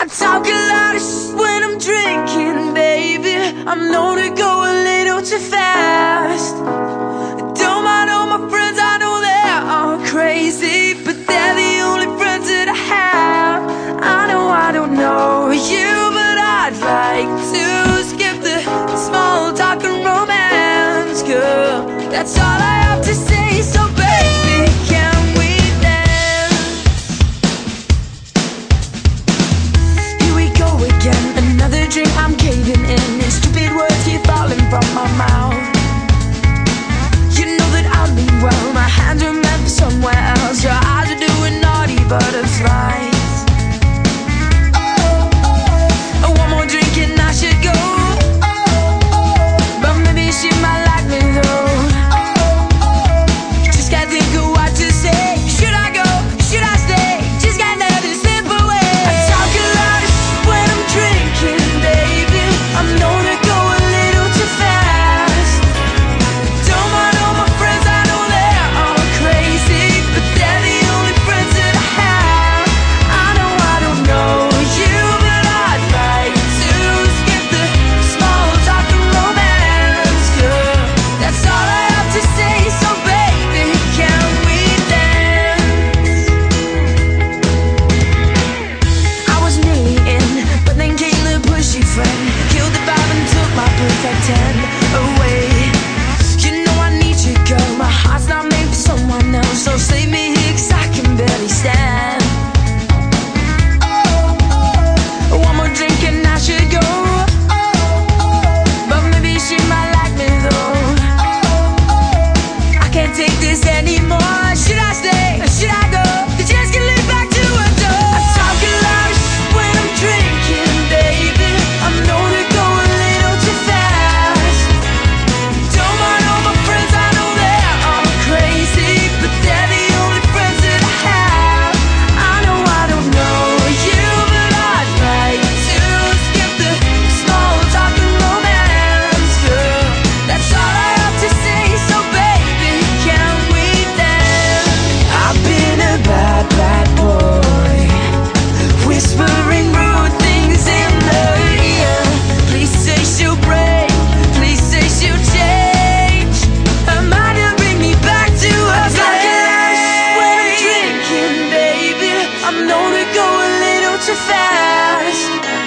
I talk a lot of shit when I'm drinking, baby. I'm known to go a little too fast. I don't mind all my friends, I know they are crazy, but they're the only friends that I have. I know I don't know you, but I'd like to skip the small talk and romance, girl. That's all I. we go a little too fast.